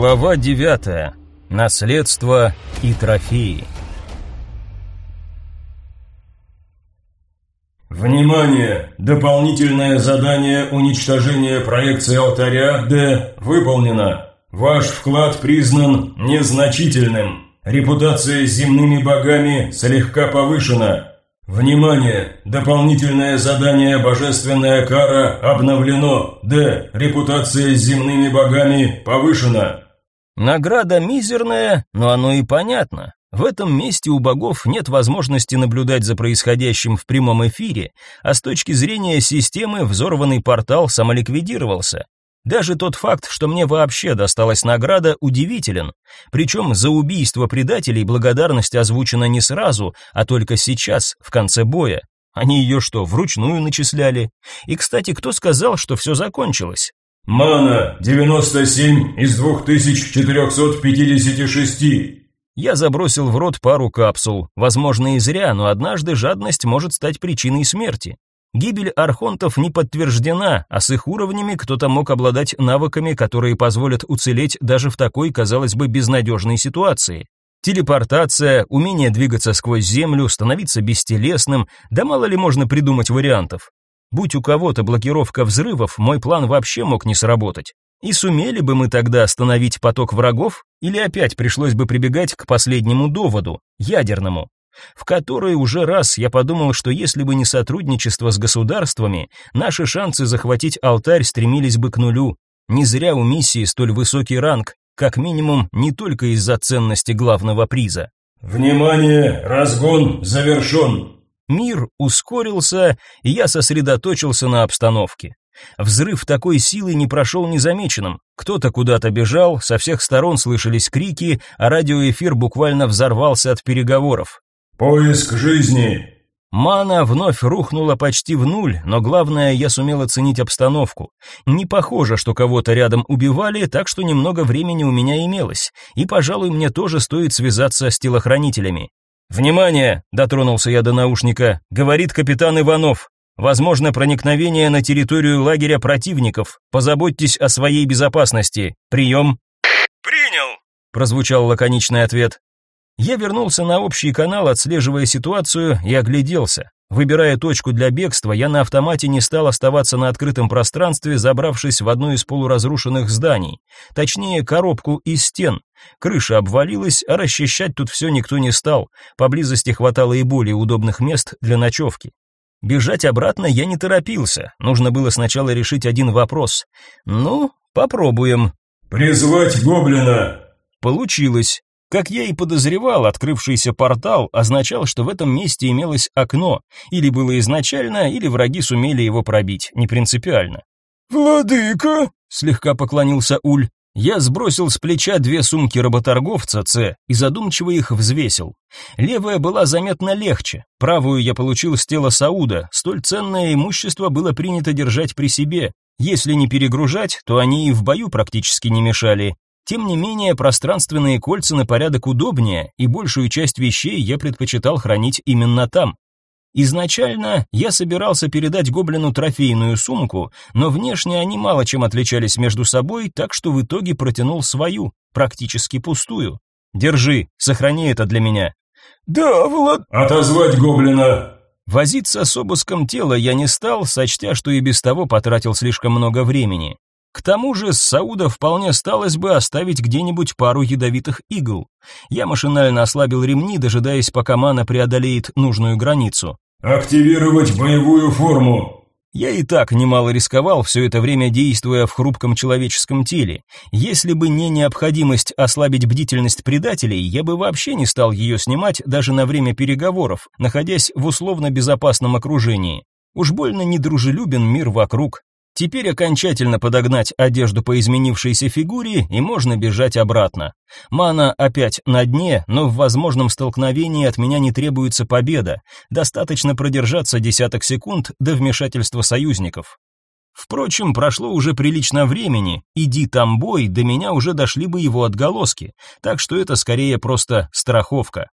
Глава 9. Наследство и трофеи. Внимание! Дополнительное задание уничтожения проекции алтаря Д выполнено. Ваш вклад признан незначительным. Репутация с земными богами слегка повышена. Внимание! Дополнительное задание «Божественная кара» обновлено. Д. Репутация с земными богами повышена. Награда мизерная, но оно и понятно. В этом месте у богов нет возможности наблюдать за происходящим в прямом эфире, а с точки зрения системы взорванный портал самоликвидировался. Даже тот факт, что мне вообще досталась награда, удивителен. Причем за убийство предателей благодарность озвучена не сразу, а только сейчас, в конце боя. Они ее что, вручную начисляли? И, кстати, кто сказал, что все закончилось? Мана 97 из 2456. Я забросил в рот пару капсул. Возможно, и зря, но однажды жадность может стать причиной смерти. Гибель архонтов не подтверждена, а с их уровнями кто-то мог обладать навыками, которые позволят уцелеть даже в такой, казалось бы, безнадежной ситуации. Телепортация, умение двигаться сквозь землю, становиться бестелесным, да мало ли можно придумать вариантов. Будь у кого-то блокировка взрывов, мой план вообще мог не сработать. И сумели бы мы тогда остановить поток врагов, или опять пришлось бы прибегать к последнему доводу, ядерному в которой уже раз я подумал, что если бы не сотрудничество с государствами, наши шансы захватить алтарь стремились бы к нулю. Не зря у миссии столь высокий ранг, как минимум не только из-за ценности главного приза. «Внимание! Разгон завершен!» Мир ускорился, и я сосредоточился на обстановке. Взрыв такой силы не прошел незамеченным. Кто-то куда-то бежал, со всех сторон слышались крики, а радиоэфир буквально взорвался от переговоров. Поиск жизни. Мана вновь рухнула почти в нуль, но главное, я сумел оценить обстановку. Не похоже, что кого-то рядом убивали, так что немного времени у меня имелось. И, пожалуй, мне тоже стоит связаться с телохранителями. «Внимание!» — дотронулся я до наушника. «Говорит капитан Иванов. Возможно проникновение на территорию лагеря противников. Позаботьтесь о своей безопасности. Прием!» «Принял!» — прозвучал лаконичный ответ. Я вернулся на общий канал, отслеживая ситуацию, и огляделся. Выбирая точку для бегства, я на автомате не стал оставаться на открытом пространстве, забравшись в одно из полуразрушенных зданий. Точнее, коробку из стен. Крыша обвалилась, а расчищать тут все никто не стал. Поблизости хватало и более удобных мест для ночевки. Бежать обратно я не торопился. Нужно было сначала решить один вопрос. Ну, попробуем. «Призвать гоблина!» Получилось. Как я и подозревал, открывшийся портал означал, что в этом месте имелось окно, или было изначально, или враги сумели его пробить, не принципиально. «Владыка!» — слегка поклонился Уль. Я сбросил с плеча две сумки работорговца Ц и задумчиво их взвесил. Левая была заметно легче, правую я получил с тела Сауда, столь ценное имущество было принято держать при себе. Если не перегружать, то они и в бою практически не мешали, тем не менее, пространственные кольца на порядок удобнее, и большую часть вещей я предпочитал хранить именно там. Изначально я собирался передать гоблину трофейную сумку, но внешне они мало чем отличались между собой, так что в итоге протянул свою, практически пустую. Держи, сохрани это для меня. Да, Влад... Отозвать гоблина. Возиться с обыском тела я не стал, сочтя, что и без того потратил слишком много времени. К тому же с Сауда вполне сталось бы оставить где-нибудь пару ядовитых игл. Я машинально ослабил ремни, дожидаясь, пока мана преодолеет нужную границу. «Активировать боевую форму!» Я и так немало рисковал, все это время действуя в хрупком человеческом теле. Если бы не необходимость ослабить бдительность предателей, я бы вообще не стал ее снимать даже на время переговоров, находясь в условно безопасном окружении. Уж больно недружелюбен мир вокруг, Теперь окончательно подогнать одежду по изменившейся фигуре, и можно бежать обратно. Мана опять на дне, но в возможном столкновении от меня не требуется победа. Достаточно продержаться десяток секунд до вмешательства союзников. Впрочем, прошло уже прилично времени, иди там бой, до меня уже дошли бы его отголоски, так что это скорее просто страховка.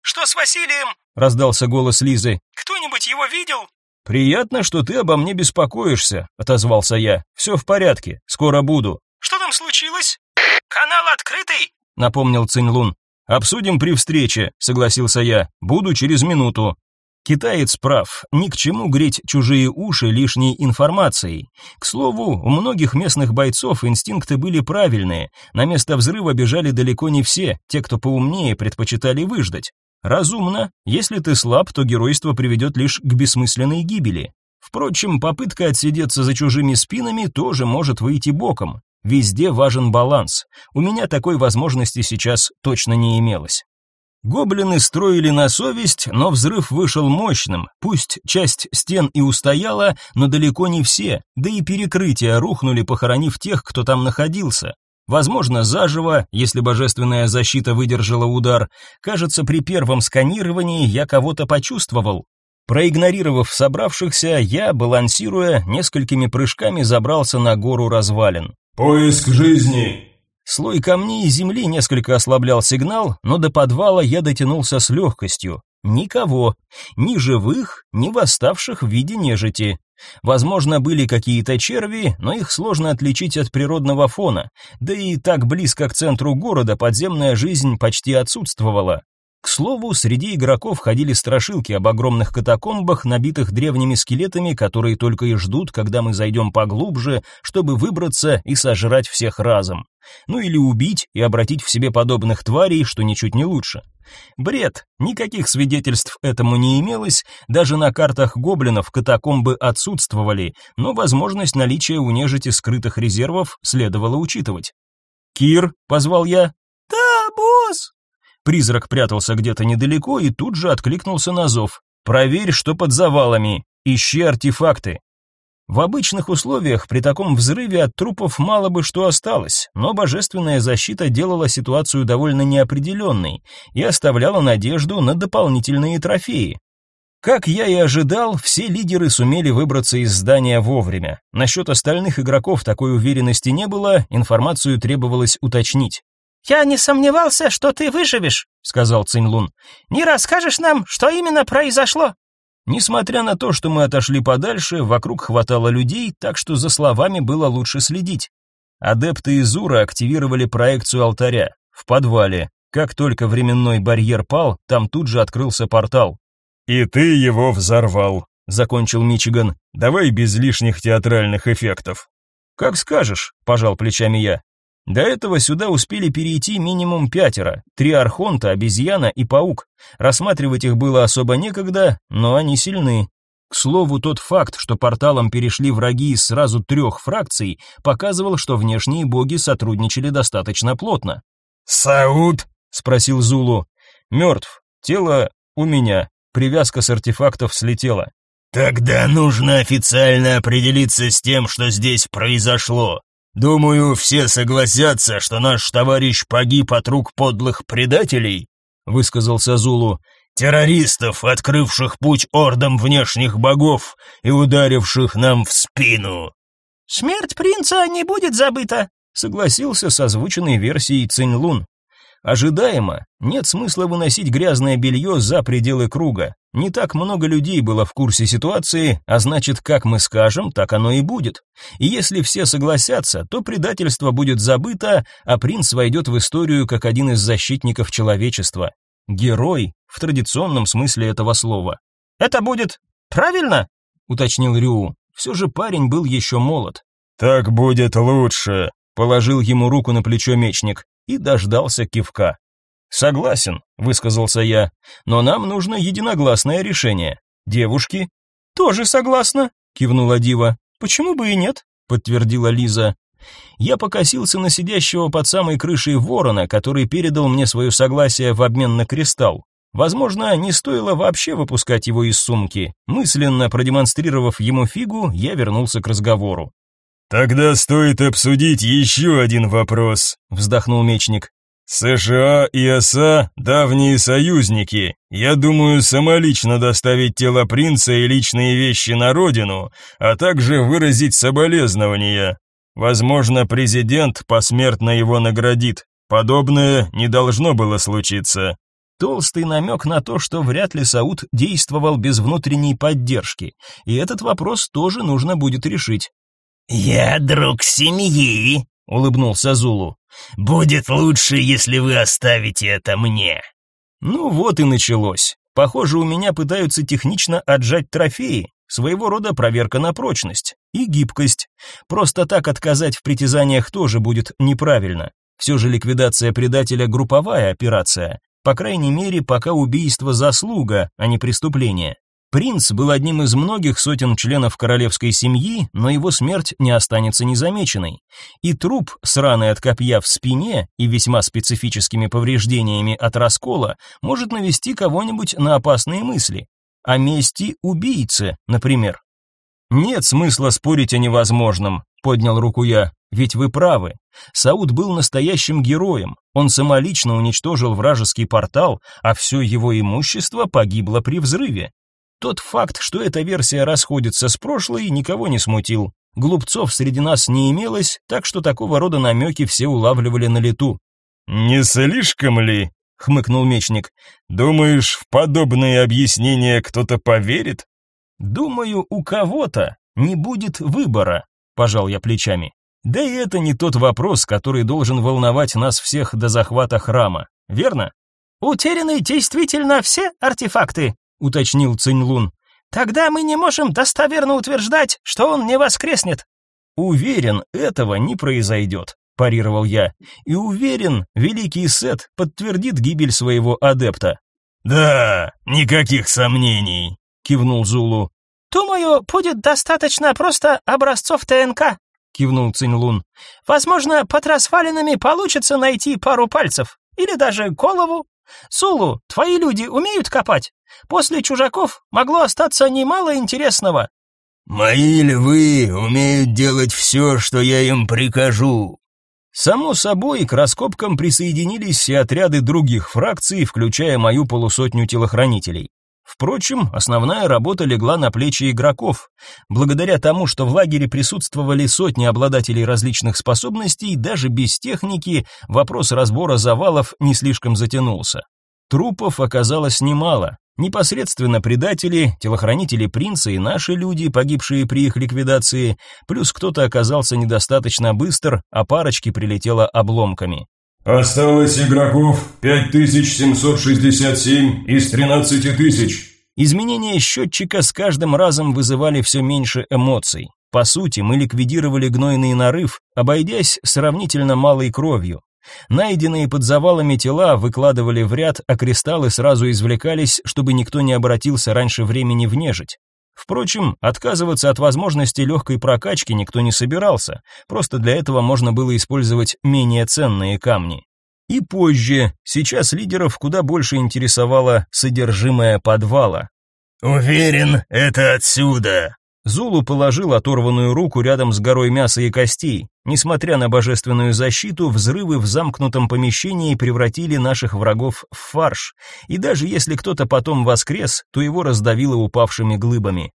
«Что с Василием?» — раздался голос Лизы. «Кто-нибудь его видел?» «Приятно, что ты обо мне беспокоишься», — отозвался я. «Все в порядке, скоро буду». «Что там случилось?» «Канал открытый?» — напомнил Цинь-Лун. «Обсудим при встрече», — согласился я. «Буду через минуту». Китаец прав, ни к чему греть чужие уши лишней информацией. К слову, у многих местных бойцов инстинкты были правильные. На место взрыва бежали далеко не все, те, кто поумнее, предпочитали выждать. Разумно, если ты слаб, то геройство приведет лишь к бессмысленной гибели. Впрочем, попытка отсидеться за чужими спинами тоже может выйти боком. Везде важен баланс. У меня такой возможности сейчас точно не имелось. Гоблины строили на совесть, но взрыв вышел мощным. Пусть часть стен и устояла, но далеко не все, да и перекрытия рухнули, похоронив тех, кто там находился. Возможно, заживо, если божественная защита выдержала удар. Кажется, при первом сканировании я кого-то почувствовал. Проигнорировав собравшихся, я, балансируя, несколькими прыжками забрался на гору развалин. «Поиск жизни!» Слой камней и земли несколько ослаблял сигнал, но до подвала я дотянулся с легкостью. Никого, ни живых, ни восставших в виде нежити. Возможно, были какие-то черви, но их сложно отличить от природного фона. Да и так близко к центру города подземная жизнь почти отсутствовала. К слову, среди игроков ходили страшилки об огромных катакомбах, набитых древними скелетами, которые только и ждут, когда мы зайдем поглубже, чтобы выбраться и сожрать всех разом. Ну или убить и обратить в себе подобных тварей, что ничуть не лучше. Бред, никаких свидетельств этому не имелось, даже на картах гоблинов катакомбы отсутствовали, но возможность наличия у нежити скрытых резервов следовало учитывать. «Кир», — позвал я. «Да, босс», Призрак прятался где-то недалеко и тут же откликнулся на зов. «Проверь, что под завалами. Ищи артефакты». В обычных условиях при таком взрыве от трупов мало бы что осталось, но божественная защита делала ситуацию довольно неопределенной и оставляла надежду на дополнительные трофеи. Как я и ожидал, все лидеры сумели выбраться из здания вовремя. Насчет остальных игроков такой уверенности не было, информацию требовалось уточнить. «Я не сомневался, что ты выживешь», — сказал Цинлун. «Не расскажешь нам, что именно произошло?» Несмотря на то, что мы отошли подальше, вокруг хватало людей, так что за словами было лучше следить. Адепты Изура активировали проекцию алтаря в подвале. Как только временной барьер пал, там тут же открылся портал. «И ты его взорвал», — закончил Мичиган. «Давай без лишних театральных эффектов». «Как скажешь», — пожал плечами я. До этого сюда успели перейти минимум пятеро, три архонта, обезьяна и паук. Рассматривать их было особо некогда, но они сильны. К слову, тот факт, что порталом перешли враги из сразу трех фракций, показывал, что внешние боги сотрудничали достаточно плотно. «Сауд?» — спросил Зулу. «Мертв. Тело у меня. Привязка с артефактов слетела». «Тогда нужно официально определиться с тем, что здесь произошло», Думаю, все согласятся, что наш товарищ погиб от рук подлых предателей, высказался Зулу. Террористов, открывших путь ордам внешних богов и ударивших нам в спину. Смерть принца не будет забыта, согласился с озвученной версией Цинлун. Ожидаемо, нет смысла выносить грязное белье за пределы круга. Не так много людей было в курсе ситуации, а значит, как мы скажем, так оно и будет. И если все согласятся, то предательство будет забыто, а принц войдет в историю как один из защитников человечества. Герой в традиционном смысле этого слова. «Это будет правильно?» — уточнил Рю. Все же парень был еще молод. «Так будет лучше», — положил ему руку на плечо мечник и дождался кивка. «Согласен», — высказался я, — «но нам нужно единогласное решение. Девушки?» «Тоже согласна», — кивнула Дива. «Почему бы и нет?» — подтвердила Лиза. Я покосился на сидящего под самой крышей ворона, который передал мне свое согласие в обмен на кристалл. Возможно, не стоило вообще выпускать его из сумки. Мысленно продемонстрировав ему фигу, я вернулся к разговору. «Тогда стоит обсудить еще один вопрос», — вздохнул мечник. «США и ОСА — давние союзники. Я думаю самолично доставить тело принца и личные вещи на родину, а также выразить соболезнования. Возможно, президент посмертно его наградит. Подобное не должно было случиться». Толстый намек на то, что вряд ли Сауд действовал без внутренней поддержки, и этот вопрос тоже нужно будет решить. «Я друг семьи», улыбнулся Зулу. Будет лучше, если вы оставите это мне. Ну вот и началось. Похоже, у меня пытаются технично отжать трофеи, своего рода проверка на прочность и гибкость. Просто так отказать в притязаниях тоже будет неправильно. Все же ликвидация предателя групповая операция, по крайней мере, пока убийство заслуга, а не преступление. Принц был одним из многих сотен членов королевской семьи, но его смерть не останется незамеченной. И труп с раной от копья в спине и весьма специфическими повреждениями от раскола может навести кого-нибудь на опасные мысли. О мести убийцы, например. Нет смысла спорить о невозможном, поднял руку я. Ведь вы правы. Сауд был настоящим героем. Он самолично уничтожил вражеский портал, а все его имущество погибло при взрыве. Тот факт, что эта версия расходится с прошлой, никого не смутил. Глупцов среди нас не имелось, так что такого рода намеки все улавливали на лету. «Не слишком ли?» — хмыкнул мечник. «Думаешь, в подобные объяснения кто-то поверит?» «Думаю, у кого-то не будет выбора», — пожал я плечами. «Да и это не тот вопрос, который должен волновать нас всех до захвата храма, верно?» «Утеряны действительно все артефакты?» Уточнил Циньлун. Тогда мы не можем достоверно утверждать, что он не воскреснет. Уверен, этого не произойдет, парировал я. И уверен, великий Сет подтвердит гибель своего адепта. Да, никаких сомнений, кивнул Зулу. Думаю, будет достаточно просто образцов ТНК, кивнул Циньлун. Возможно, под развалинами получится найти пару пальцев или даже голову. Сулу, твои люди умеют копать? После чужаков могло остаться немало интересного. Мои львы умеют делать все, что я им прикажу. Само собой, к раскопкам присоединились и отряды других фракций, включая мою полусотню телохранителей. Впрочем, основная работа легла на плечи игроков. Благодаря тому, что в лагере присутствовали сотни обладателей различных способностей, даже без техники вопрос разбора завалов не слишком затянулся. Трупов оказалось немало. Непосредственно предатели, телохранители принца и наши люди, погибшие при их ликвидации, плюс кто-то оказался недостаточно быстр, а парочки прилетело обломками. Осталось игроков 5767 из 13 тысяч. Изменения счетчика с каждым разом вызывали все меньше эмоций. По сути, мы ликвидировали гнойный нарыв, обойдясь сравнительно малой кровью. Найденные под завалами тела выкладывали в ряд, а кристаллы сразу извлекались, чтобы никто не обратился раньше времени в нежить. Впрочем, отказываться от возможности легкой прокачки никто не собирался, просто для этого можно было использовать менее ценные камни. И позже, сейчас лидеров куда больше интересовало содержимое подвала. «Уверен, это отсюда», Зулу положил оторванную руку рядом с горой мяса и костей. Несмотря на божественную защиту, взрывы в замкнутом помещении превратили наших врагов в фарш, и даже если кто-то потом воскрес, то его раздавило упавшими глыбами.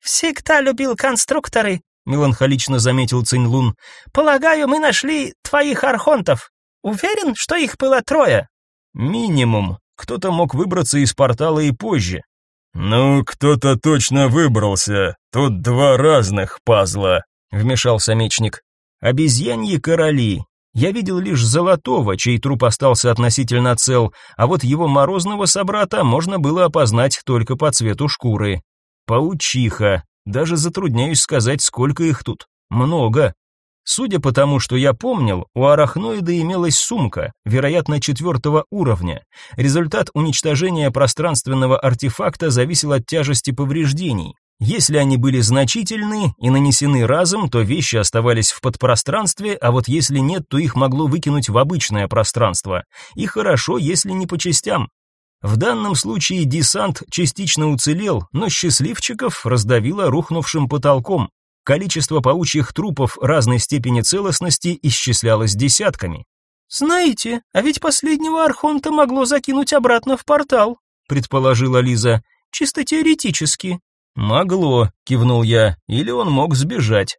«Всегда любил конструкторы», — меланхолично заметил Цинлун. «Полагаю, мы нашли твоих архонтов. Уверен, что их было трое?» «Минимум. Кто-то мог выбраться из портала и позже. «Ну, кто-то точно выбрался. Тут два разных пазла», — вмешался мечник. «Обезьяньи короли. Я видел лишь Золотого, чей труп остался относительно цел, а вот его морозного собрата можно было опознать только по цвету шкуры. Паучиха. Даже затрудняюсь сказать, сколько их тут. Много. Судя по тому, что я помнил, у арахноида имелась сумка, вероятно, четвертого уровня. Результат уничтожения пространственного артефакта зависел от тяжести повреждений. Если они были значительны и нанесены разом, то вещи оставались в подпространстве, а вот если нет, то их могло выкинуть в обычное пространство. И хорошо, если не по частям. В данном случае десант частично уцелел, но счастливчиков раздавило рухнувшим потолком. Количество паучьих трупов разной степени целостности исчислялось десятками. «Знаете, а ведь последнего архонта могло закинуть обратно в портал», предположила Лиза. «Чисто теоретически». «Могло», кивнул я, или он мог сбежать.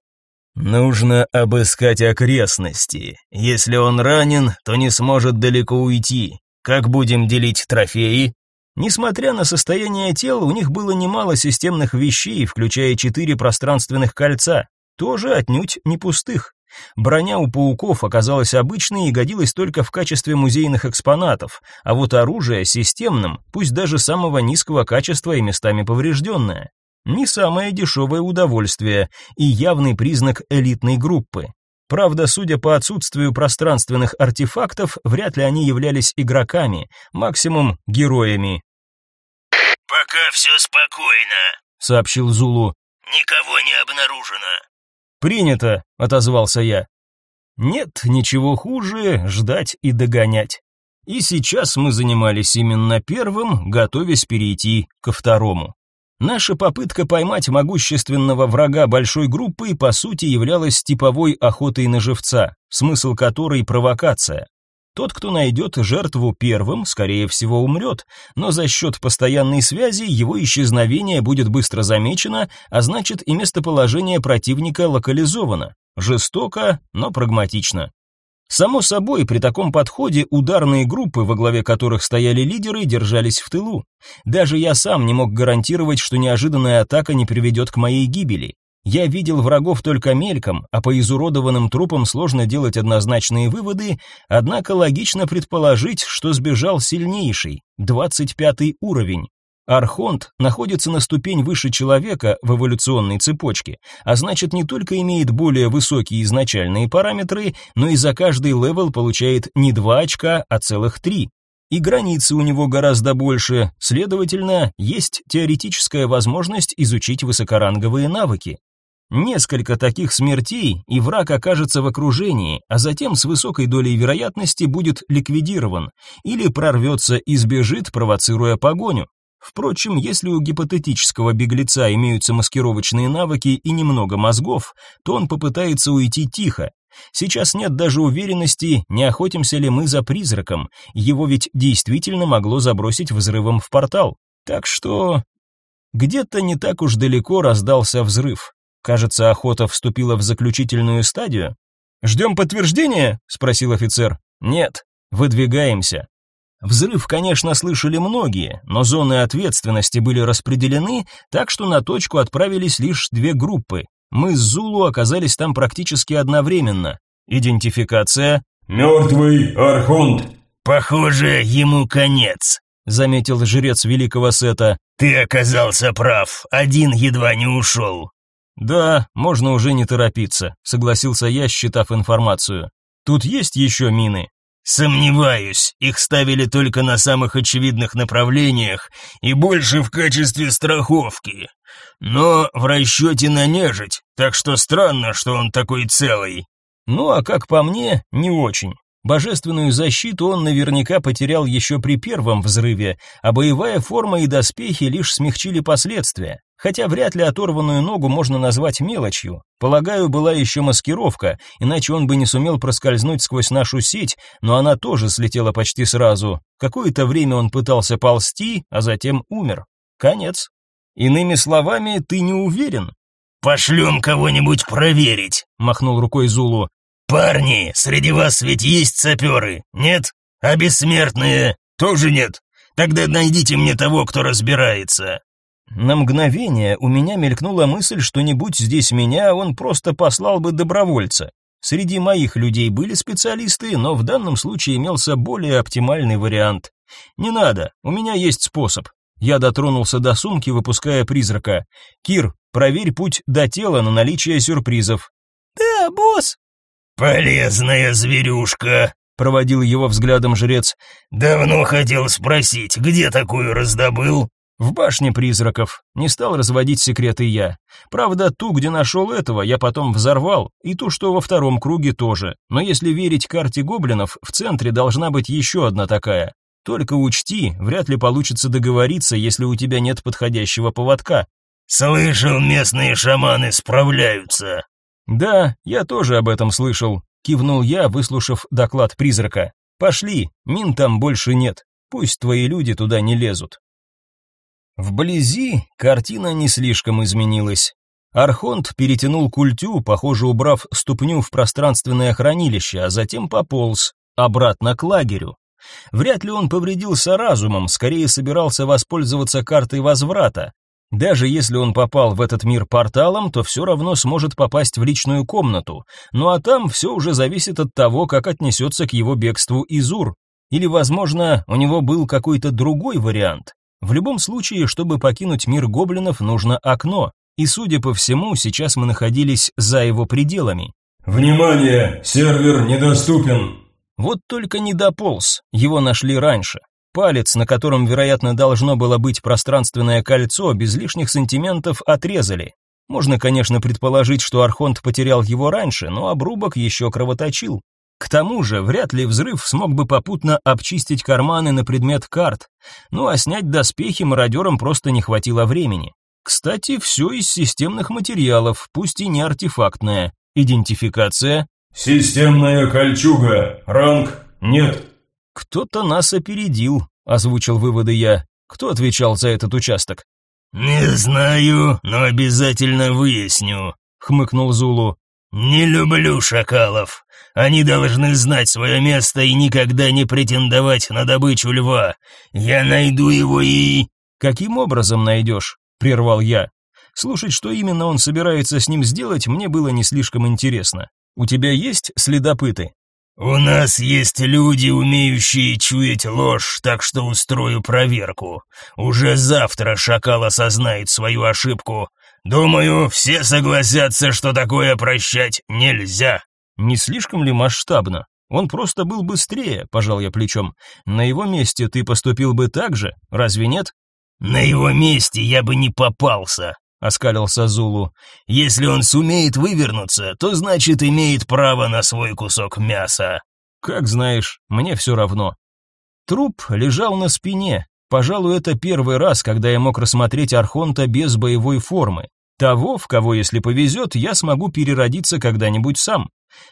«Нужно обыскать окрестности. Если он ранен, то не сможет далеко уйти. Как будем делить трофеи?» Несмотря на состояние тел, у них было немало системных вещей, включая четыре пространственных кольца, тоже отнюдь не пустых. Броня у пауков оказалась обычной и годилась только в качестве музейных экспонатов, а вот оружие системным, пусть даже самого низкого качества и местами поврежденное. Не самое дешевое удовольствие и явный признак элитной группы. Правда, судя по отсутствию пространственных артефактов, вряд ли они являлись игроками, максимум героями. «Пока все спокойно», — сообщил Зулу. «Никого не обнаружено». «Принято», — отозвался я. «Нет ничего хуже ждать и догонять». И сейчас мы занимались именно первым, готовясь перейти ко второму. Наша попытка поймать могущественного врага большой группы по сути являлась типовой охотой на живца, смысл которой провокация. Тот, кто найдет жертву первым, скорее всего умрет, но за счет постоянной связи его исчезновение будет быстро замечено, а значит и местоположение противника локализовано. Жестоко, но прагматично. Само собой, при таком подходе ударные группы, во главе которых стояли лидеры, держались в тылу. Даже я сам не мог гарантировать, что неожиданная атака не приведет к моей гибели. Я видел врагов только мельком, а по изуродованным трупам сложно делать однозначные выводы, однако логично предположить, что сбежал сильнейший, 25 уровень. Архонт находится на ступень выше человека в эволюционной цепочке, а значит не только имеет более высокие изначальные параметры, но и за каждый левел получает не 2 очка, а целых 3. И границы у него гораздо больше, следовательно, есть теоретическая возможность изучить высокоранговые навыки. Несколько таких смертей, и враг окажется в окружении, а затем с высокой долей вероятности будет ликвидирован или прорвется и сбежит, провоцируя погоню. Впрочем, если у гипотетического беглеца имеются маскировочные навыки и немного мозгов, то он попытается уйти тихо. Сейчас нет даже уверенности, не охотимся ли мы за призраком. Его ведь действительно могло забросить взрывом в портал. Так что где-то не так уж далеко раздался взрыв. Кажется, охота вступила в заключительную стадию. Ждем подтверждения? спросил офицер. Нет, выдвигаемся. Взрыв, конечно, слышали многие, но зоны ответственности были распределены, так что на точку отправились лишь две группы. Мы с Зулу оказались там практически одновременно. Идентификация. «Мертвый Архонт». «Похоже, ему конец», — заметил жрец Великого Сета. «Ты оказался прав, один едва не ушел». «Да, можно уже не торопиться», — согласился я, считав информацию. «Тут есть еще мины?» Сомневаюсь, их ставили только на самых очевидных направлениях и больше в качестве страховки. Но в расчете на нежить, так что странно, что он такой целый. Ну а как по мне, не очень. Божественную защиту он наверняка потерял еще при первом взрыве, а боевая форма и доспехи лишь смягчили последствия. Хотя вряд ли оторванную ногу можно назвать мелочью. Полагаю, была еще маскировка, иначе он бы не сумел проскользнуть сквозь нашу сеть, но она тоже слетела почти сразу. Какое-то время он пытался ползти, а затем умер. Конец. Иными словами, ты не уверен? «Пошлем кого-нибудь проверить», — махнул рукой Зулу. «Парни, среди вас ведь есть саперы, нет? А бессмертные тоже нет? Тогда найдите мне того, кто разбирается». На мгновение у меня мелькнула мысль, что не будь здесь меня, он просто послал бы добровольца. Среди моих людей были специалисты, но в данном случае имелся более оптимальный вариант. Не надо, у меня есть способ. Я дотронулся до сумки, выпуская призрака. Кир, проверь путь до тела на наличие сюрпризов. Да, босс. Полезная зверюшка, проводил его взглядом жрец. Давно хотел спросить, где такую раздобыл? В башне призраков. Не стал разводить секреты я. Правда, ту, где нашел этого, я потом взорвал, и ту, что во втором круге тоже. Но если верить карте гоблинов, в центре должна быть еще одна такая. Только учти, вряд ли получится договориться, если у тебя нет подходящего поводка. Слышал, местные шаманы справляются. Да, я тоже об этом слышал, кивнул я, выслушав доклад призрака. Пошли, мин там больше нет. Пусть твои люди туда не лезут. Вблизи картина не слишком изменилась. Архонт перетянул культю, похоже, убрав ступню в пространственное хранилище, а затем пополз обратно к лагерю. Вряд ли он повредился разумом, скорее собирался воспользоваться картой возврата. Даже если он попал в этот мир порталом, то все равно сможет попасть в личную комнату. Ну а там все уже зависит от того, как отнесется к его бегству Изур. Или, возможно, у него был какой-то другой вариант. В любом случае, чтобы покинуть мир гоблинов, нужно окно. И, судя по всему, сейчас мы находились за его пределами. «Внимание! Сервер недоступен!» Вот только не дополз, его нашли раньше. Палец, на котором, вероятно, должно было быть пространственное кольцо, без лишних сантиментов отрезали. Можно, конечно, предположить, что Архонт потерял его раньше, но обрубок еще кровоточил. К тому же, вряд ли взрыв смог бы попутно обчистить карманы на предмет карт. Ну а снять доспехи мародерам просто не хватило времени. Кстати, все из системных материалов, пусть и не артефактное. Идентификация. Системная кольчуга. Ранг нет. Кто-то нас опередил, озвучил выводы я. Кто отвечал за этот участок? Не знаю, но обязательно выясню, хмыкнул Зулу. Не люблю шакалов. Они должны знать свое место и никогда не претендовать на добычу льва. Я найду его и... Каким образом найдешь? Прервал я. Слушать, что именно он собирается с ним сделать, мне было не слишком интересно. У тебя есть следопыты? У нас есть люди, умеющие чуять ложь, так что устрою проверку. Уже завтра шакал осознает свою ошибку. Думаю, все согласятся, что такое прощать нельзя. Не слишком ли масштабно? Он просто был быстрее, пожал я плечом. На его месте ты поступил бы так же, разве нет? На его месте я бы не попался, оскалился Зулу. Если он сумеет вывернуться, то значит имеет право на свой кусок мяса. Как знаешь, мне все равно. Труп лежал на спине. Пожалуй, это первый раз, когда я мог рассмотреть архонта без боевой формы. Того, в кого, если повезет, я смогу переродиться когда-нибудь сам.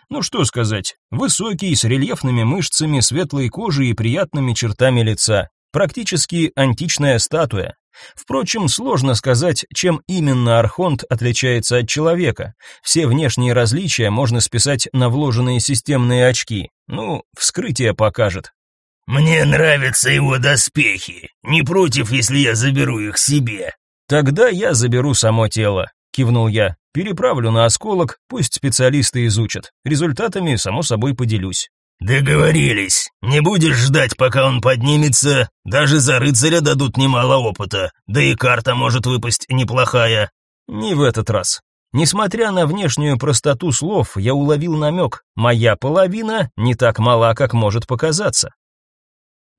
Ну что сказать, высокий, с рельефными мышцами, светлой кожей и приятными чертами лица. Практически античная статуя. Впрочем, сложно сказать, чем именно архонт отличается от человека. Все внешние различия можно списать на вложенные системные очки. Ну, вскрытие покажет. Мне нравятся его доспехи. Не против, если я заберу их себе. Тогда я заберу само тело, кивнул я. Переправлю на осколок, пусть специалисты изучат. Результатами, само собой, поделюсь. Договорились. Не будешь ждать, пока он поднимется. Даже за рыцаря дадут немало опыта. Да и карта может выпасть неплохая. Не в этот раз. Несмотря на внешнюю простоту слов, я уловил намек. Моя половина не так мала, как может показаться.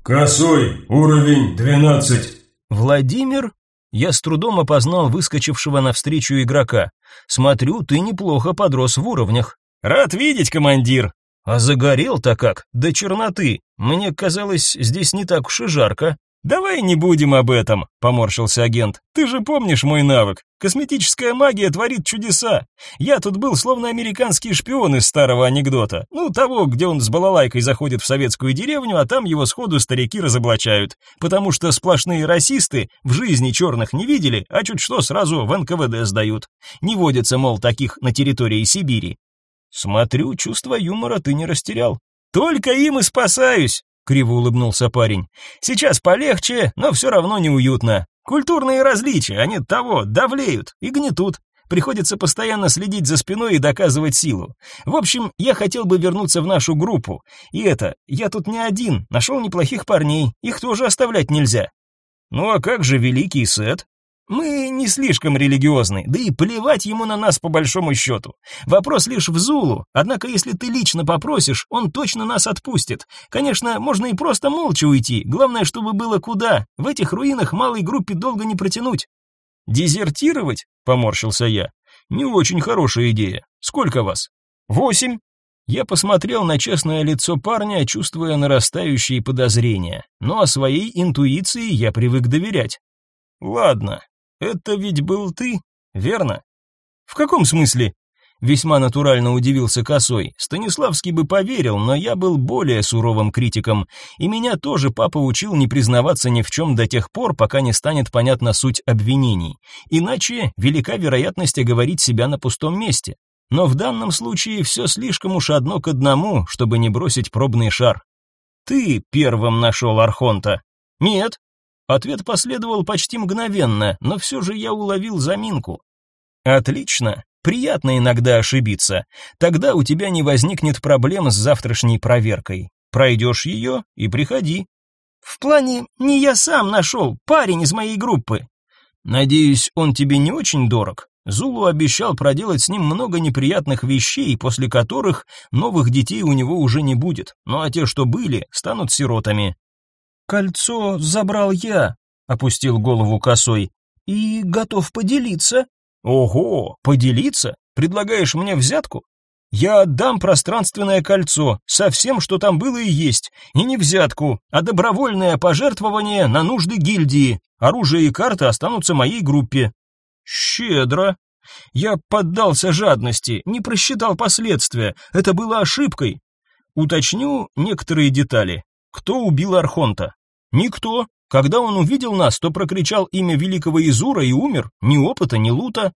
Косой, уровень 12. Владимир я с трудом опознал выскочившего навстречу игрока. Смотрю, ты неплохо подрос в уровнях. Рад видеть, командир. А загорел-то как, до черноты. Мне казалось, здесь не так уж и жарко. Давай не будем об этом, поморщился агент. Ты же помнишь мой навык. Косметическая магия творит чудеса. Я тут был словно американский шпион из старого анекдота. Ну, того, где он с балалайкой заходит в советскую деревню, а там его сходу старики разоблачают. Потому что сплошные расисты в жизни черных не видели, а чуть что сразу в НКВД сдают. Не водится, мол, таких на территории Сибири. Смотрю, чувство юмора ты не растерял. Только им и спасаюсь. Криво улыбнулся парень. Сейчас полегче, но все равно неуютно. Культурные различия, они того, давлеют и гнетут. Приходится постоянно следить за спиной и доказывать силу. В общем, я хотел бы вернуться в нашу группу. И это, я тут не один, нашел неплохих парней, их тоже оставлять нельзя. Ну а как же великий Сет? Мы не слишком религиозны, да и плевать ему на нас по большому счету. Вопрос лишь в Зулу, однако если ты лично попросишь, он точно нас отпустит. Конечно, можно и просто молча уйти, главное, чтобы было куда. В этих руинах малой группе долго не протянуть. Дезертировать? Поморщился я. Не очень хорошая идея. Сколько вас? Восемь. Я посмотрел на честное лицо парня, чувствуя нарастающие подозрения. Но о своей интуиции я привык доверять. Ладно, это ведь был ты, верно? В каком смысле? Весьма натурально удивился Косой. Станиславский бы поверил, но я был более суровым критиком, и меня тоже папа учил не признаваться ни в чем до тех пор, пока не станет понятна суть обвинений. Иначе велика вероятность оговорить себя на пустом месте. Но в данном случае все слишком уж одно к одному, чтобы не бросить пробный шар. Ты первым нашел Архонта. Нет, Ответ последовал почти мгновенно, но все же я уловил заминку. Отлично. Приятно иногда ошибиться. Тогда у тебя не возникнет проблем с завтрашней проверкой. Пройдешь ее и приходи. В плане, не я сам нашел, парень из моей группы. Надеюсь, он тебе не очень дорог. Зулу обещал проделать с ним много неприятных вещей, после которых новых детей у него уже не будет. Ну а те, что были, станут сиротами. Кольцо забрал я, опустил голову косой. И готов поделиться. Ого, поделиться? Предлагаешь мне взятку? Я отдам пространственное кольцо со всем, что там было и есть, и не взятку, а добровольное пожертвование на нужды гильдии. Оружие и карты останутся моей группе. Щедро. Я поддался жадности, не просчитал последствия. Это было ошибкой. Уточню некоторые детали. Кто убил Архонта? Никто. Когда он увидел нас, то прокричал имя великого Изура и умер, ни опыта, ни лута.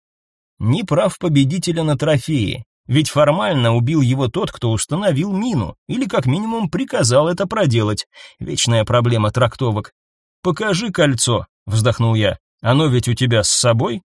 Ни прав победителя на трофее, ведь формально убил его тот, кто установил мину, или как минимум приказал это проделать. Вечная проблема трактовок. «Покажи кольцо», — вздохнул я. «Оно ведь у тебя с собой?»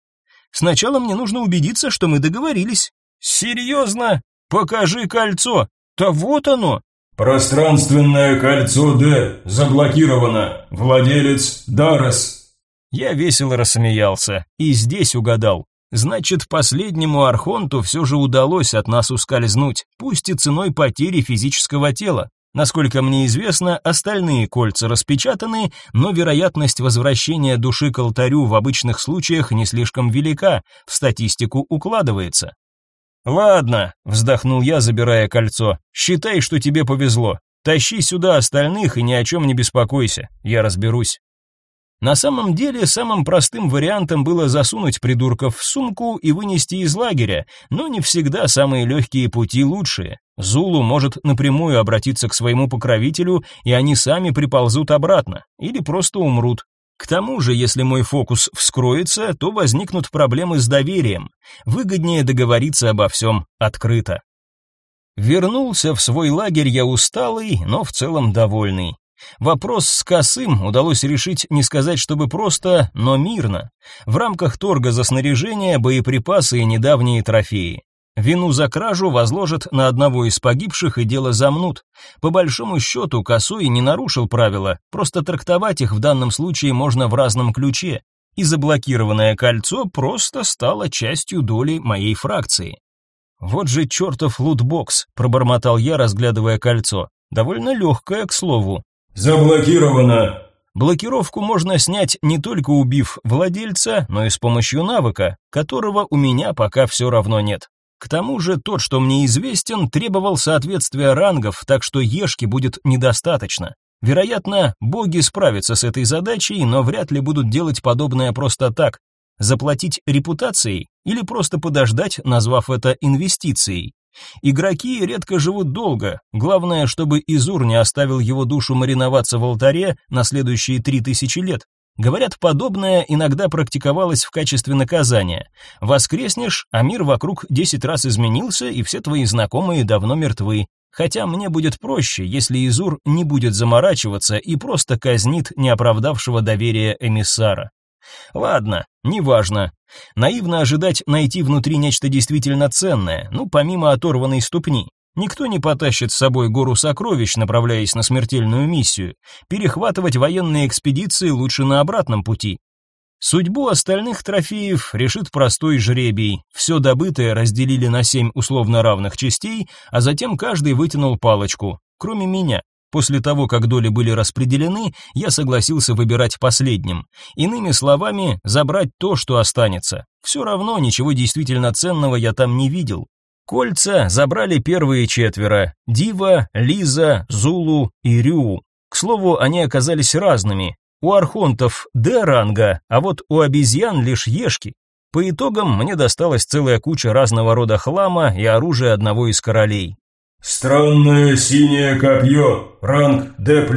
«Сначала мне нужно убедиться, что мы договорились». «Серьезно? Покажи кольцо. Да вот оно!» «Пространственное кольцо Д заблокировано. Владелец Дарос». Я весело рассмеялся и здесь угадал. Значит, последнему архонту все же удалось от нас ускользнуть, пусть и ценой потери физического тела. Насколько мне известно, остальные кольца распечатаны, но вероятность возвращения души к алтарю в обычных случаях не слишком велика, в статистику укладывается. Ладно, вздохнул я, забирая кольцо. Считай, что тебе повезло. Тащи сюда остальных и ни о чем не беспокойся. Я разберусь. На самом деле, самым простым вариантом было засунуть придурков в сумку и вынести из лагеря, но не всегда самые легкие пути лучшие. Зулу может напрямую обратиться к своему покровителю, и они сами приползут обратно, или просто умрут. К тому же, если мой фокус вскроется, то возникнут проблемы с доверием. Выгоднее договориться обо всем открыто. Вернулся в свой лагерь я усталый, но в целом довольный. Вопрос с Косым удалось решить не сказать, чтобы просто, но мирно, в рамках торга за снаряжение, боеприпасы и недавние трофеи. Вину за кражу возложат на одного из погибших и дело замнут. По большому счету, Косой не нарушил правила, просто трактовать их в данном случае можно в разном ключе, и заблокированное кольцо просто стало частью доли моей фракции. «Вот же чертов лутбокс», — пробормотал я, разглядывая кольцо. «Довольно легкое, к слову. Заблокировано. Блокировку можно снять не только убив владельца, но и с помощью навыка, которого у меня пока все равно нет. К тому же тот, что мне известен, требовал соответствия рангов, так что ешки будет недостаточно. Вероятно, боги справятся с этой задачей, но вряд ли будут делать подобное просто так. Заплатить репутацией или просто подождать, назвав это инвестицией. Игроки редко живут долго, главное, чтобы Изур не оставил его душу мариноваться в алтаре на следующие три тысячи лет. Говорят, подобное иногда практиковалось в качестве наказания. Воскреснешь, а мир вокруг десять раз изменился, и все твои знакомые давно мертвы. Хотя мне будет проще, если Изур не будет заморачиваться и просто казнит неоправдавшего доверия эмиссара. Ладно, неважно. Наивно ожидать найти внутри нечто действительно ценное, ну, помимо оторванной ступни. Никто не потащит с собой гору сокровищ, направляясь на смертельную миссию. Перехватывать военные экспедиции лучше на обратном пути. Судьбу остальных трофеев решит простой жребий. Все добытое разделили на семь условно равных частей, а затем каждый вытянул палочку, кроме меня. После того, как доли были распределены, я согласился выбирать последним. Иными словами, забрать то, что останется. Все равно ничего действительно ценного я там не видел. Кольца забрали первые четверо: Дива, Лиза, Зулу и Рю. К слову, они оказались разными. У архонтов Д ранга, а вот у обезьян лишь ешки. По итогам мне досталась целая куча разного рода хлама и оружия одного из королей. Странное синее копье, ранг D+,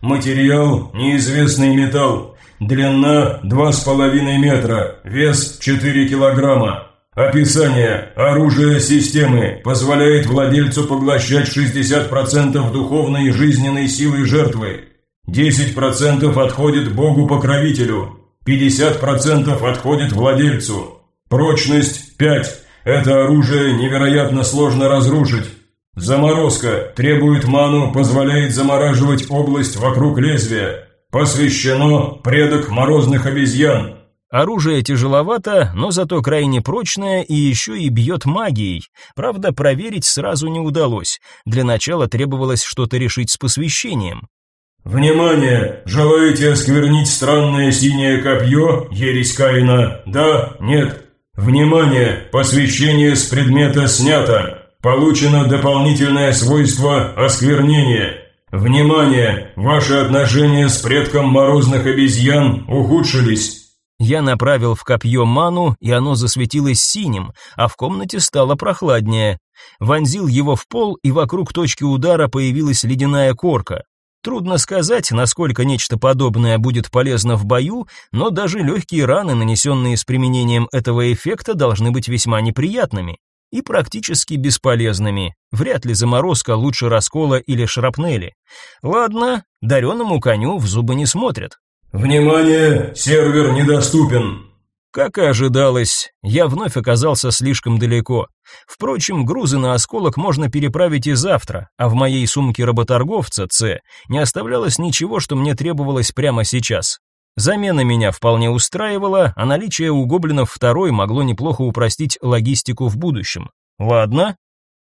материал неизвестный металл, длина 2,5 метра, вес 4 килограмма. Описание. Оружие системы позволяет владельцу поглощать 60% духовной и жизненной силы жертвы. 10% отходит богу-покровителю, 50% отходит владельцу. Прочность 5. Это оружие невероятно сложно разрушить. Заморозка требует ману, позволяет замораживать область вокруг лезвия. Посвящено предок морозных обезьян. Оружие тяжеловато, но зато крайне прочное и еще и бьет магией. Правда, проверить сразу не удалось. Для начала требовалось что-то решить с посвящением. «Внимание! Желаете осквернить странное синее копье, ересь Каина? Да? Нет? Внимание! Посвящение с предмета снято! Получено дополнительное свойство осквернения!» «Внимание! Ваши отношения с предком морозных обезьян ухудшились!» Я направил в копье ману, и оно засветилось синим, а в комнате стало прохладнее. Вонзил его в пол, и вокруг точки удара появилась ледяная корка. Трудно сказать, насколько нечто подобное будет полезно в бою, но даже легкие раны, нанесенные с применением этого эффекта, должны быть весьма неприятными и практически бесполезными. Вряд ли заморозка лучше раскола или шрапнели. Ладно, дареному коню в зубы не смотрят. «Внимание! Сервер недоступен!» Как и ожидалось, я вновь оказался слишком далеко. Впрочем, грузы на осколок можно переправить и завтра, а в моей сумке работорговца С не оставлялось ничего, что мне требовалось прямо сейчас. Замена меня вполне устраивала, а наличие у гоблинов второй могло неплохо упростить логистику в будущем. Ладно,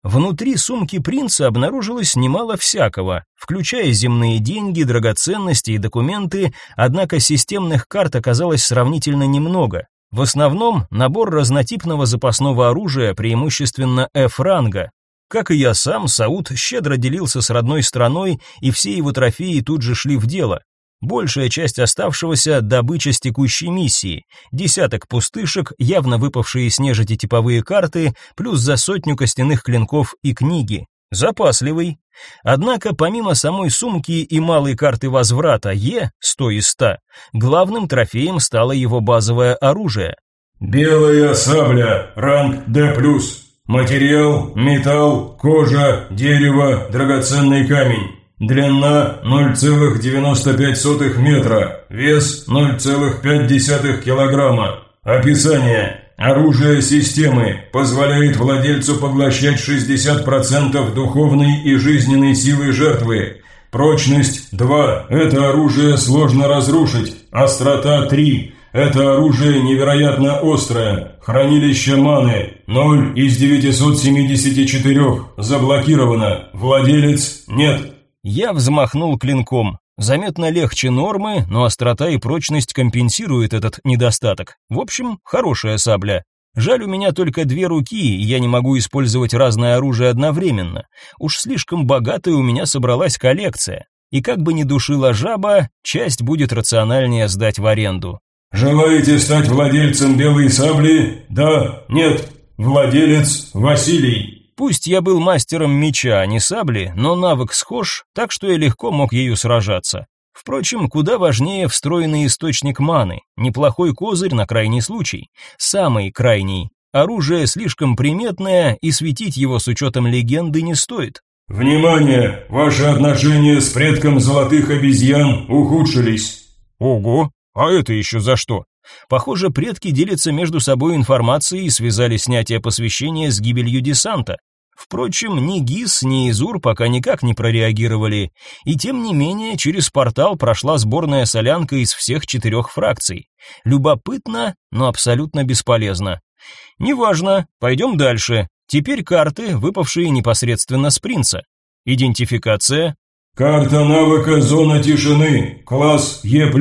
Внутри сумки принца обнаружилось немало всякого, включая земные деньги, драгоценности и документы, однако системных карт оказалось сравнительно немного. В основном набор разнотипного запасного оружия, преимущественно F-ранга. Как и я сам, Сауд щедро делился с родной страной, и все его трофеи тут же шли в дело. Большая часть оставшегося – добыча с текущей миссии, десяток пустышек, явно выпавшие с нежити типовые карты, плюс за сотню костяных клинков и книги. Запасливый. Однако, помимо самой сумки и малой карты возврата Е, 100 из 100, главным трофеем стало его базовое оружие. «Белая сабля, ранг D+, материал, металл, кожа, дерево, драгоценный камень». Длина 0,95 метра, вес 0,5 килограмма. Описание. Оружие системы позволяет владельцу поглощать 60% духовной и жизненной силы жертвы. Прочность 2. Это оружие сложно разрушить. Острота 3. Это оружие невероятно острое. Хранилище маны 0 из 974. Заблокировано. Владелец нет. Я взмахнул клинком. Заметно легче нормы, но острота и прочность компенсируют этот недостаток. В общем, хорошая сабля. Жаль, у меня только две руки, и я не могу использовать разное оружие одновременно. Уж слишком богатая у меня собралась коллекция. И как бы ни душила жаба, часть будет рациональнее сдать в аренду. «Желаете стать владельцем белой сабли? Да? Нет? Владелец Василий». Пусть я был мастером меча, а не сабли, но навык схож, так что я легко мог ею сражаться. Впрочем, куда важнее встроенный источник маны, неплохой козырь на крайний случай, самый крайний. Оружие слишком приметное, и светить его с учетом легенды не стоит. «Внимание! Ваши отношения с предком золотых обезьян ухудшились!» «Ого! А это еще за что?» Похоже, предки делятся между собой информацией и связали снятие посвящения с гибелью десанта. Впрочем, ни ГИС, ни Изур пока никак не прореагировали, и тем не менее через портал прошла сборная солянка из всех четырех фракций. Любопытно, но абсолютно бесполезно. Неважно, пойдем дальше. Теперь карты, выпавшие непосредственно с принца. Идентификация. Карта навыка «Зона тишины», класс Е+,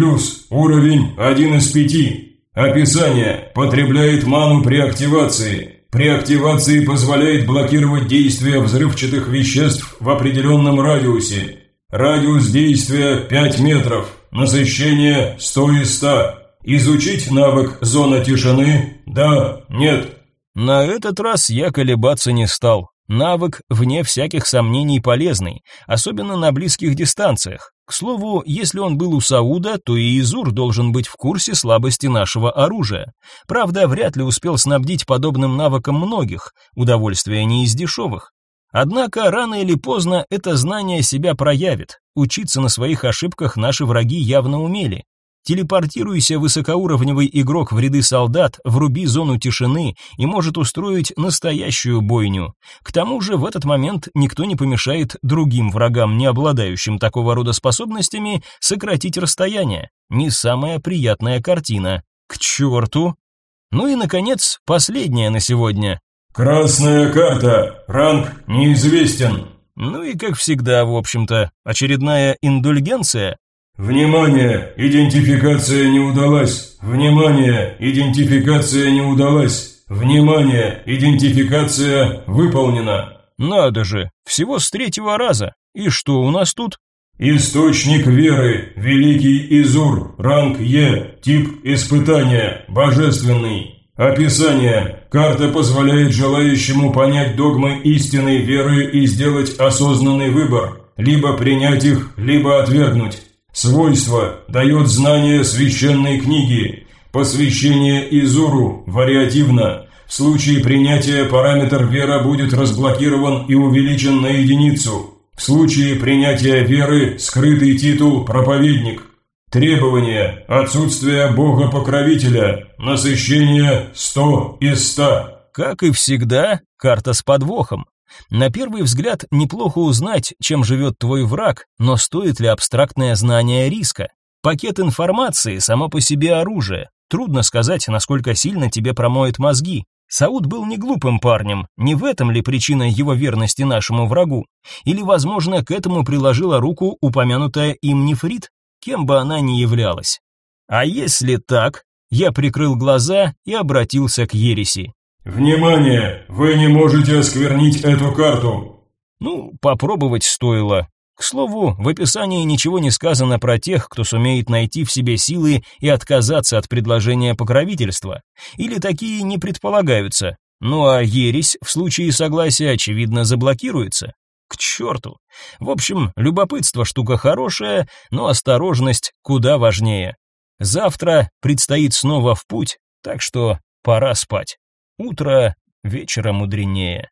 уровень 1 из 5. Описание. Потребляет ману при активации. При активации позволяет блокировать действие взрывчатых веществ в определенном радиусе. Радиус действия 5 метров. Насыщение 100 из 100. Изучить навык «Зона тишины»? Да, нет. На этот раз я колебаться не стал. Навык, вне всяких сомнений, полезный, особенно на близких дистанциях. К слову, если он был у Сауда, то и Изур должен быть в курсе слабости нашего оружия. Правда, вряд ли успел снабдить подобным навыком многих, удовольствие не из дешевых. Однако рано или поздно это знание себя проявит. Учиться на своих ошибках наши враги явно умели. Телепортируйся высокоуровневый игрок в ряды солдат, вруби зону тишины и может устроить настоящую бойню. К тому же в этот момент никто не помешает другим врагам, не обладающим такого рода способностями, сократить расстояние. Не самая приятная картина. К черту! Ну и, наконец, последняя на сегодня. «Красная карта. Ранг неизвестен». Ну и, как всегда, в общем-то, очередная индульгенция. «Внимание! Идентификация не удалась! Внимание! Идентификация не удалась! Внимание! Идентификация выполнена!» Надо же, всего с третьего раза. И что у нас тут? Источник веры, Великий Изур, ранг Е, тип испытания, божественный. Описание. Карта позволяет желающему понять догмы истинной веры и сделать осознанный выбор, либо принять их, либо отвергнуть. Свойство. Дает знание священной книги. Посвящение Изуру. Вариативно. В случае принятия параметр вера будет разблокирован и увеличен на единицу. В случае принятия веры скрытый титул проповедник. Требования: отсутствие бога-покровителя, насыщение 100 из 100. Как и всегда, карта с подвохом. На первый взгляд неплохо узнать, чем живет твой враг, но стоит ли абстрактное знание риска? Пакет информации само по себе оружие. Трудно сказать, насколько сильно тебе промоет мозги. Сауд был не глупым парнем, не в этом ли причина его верности нашему врагу? Или, возможно, к этому приложила руку упомянутая им нефрит, кем бы она ни являлась? А если так, я прикрыл глаза и обратился к ереси. «Внимание! Вы не можете осквернить эту карту!» Ну, попробовать стоило. К слову, в описании ничего не сказано про тех, кто сумеет найти в себе силы и отказаться от предложения покровительства. Или такие не предполагаются. Ну а ересь в случае согласия, очевидно, заблокируется. К черту. В общем, любопытство штука хорошая, но осторожность куда важнее. Завтра предстоит снова в путь, так что пора спать. Утро вечера мудренее.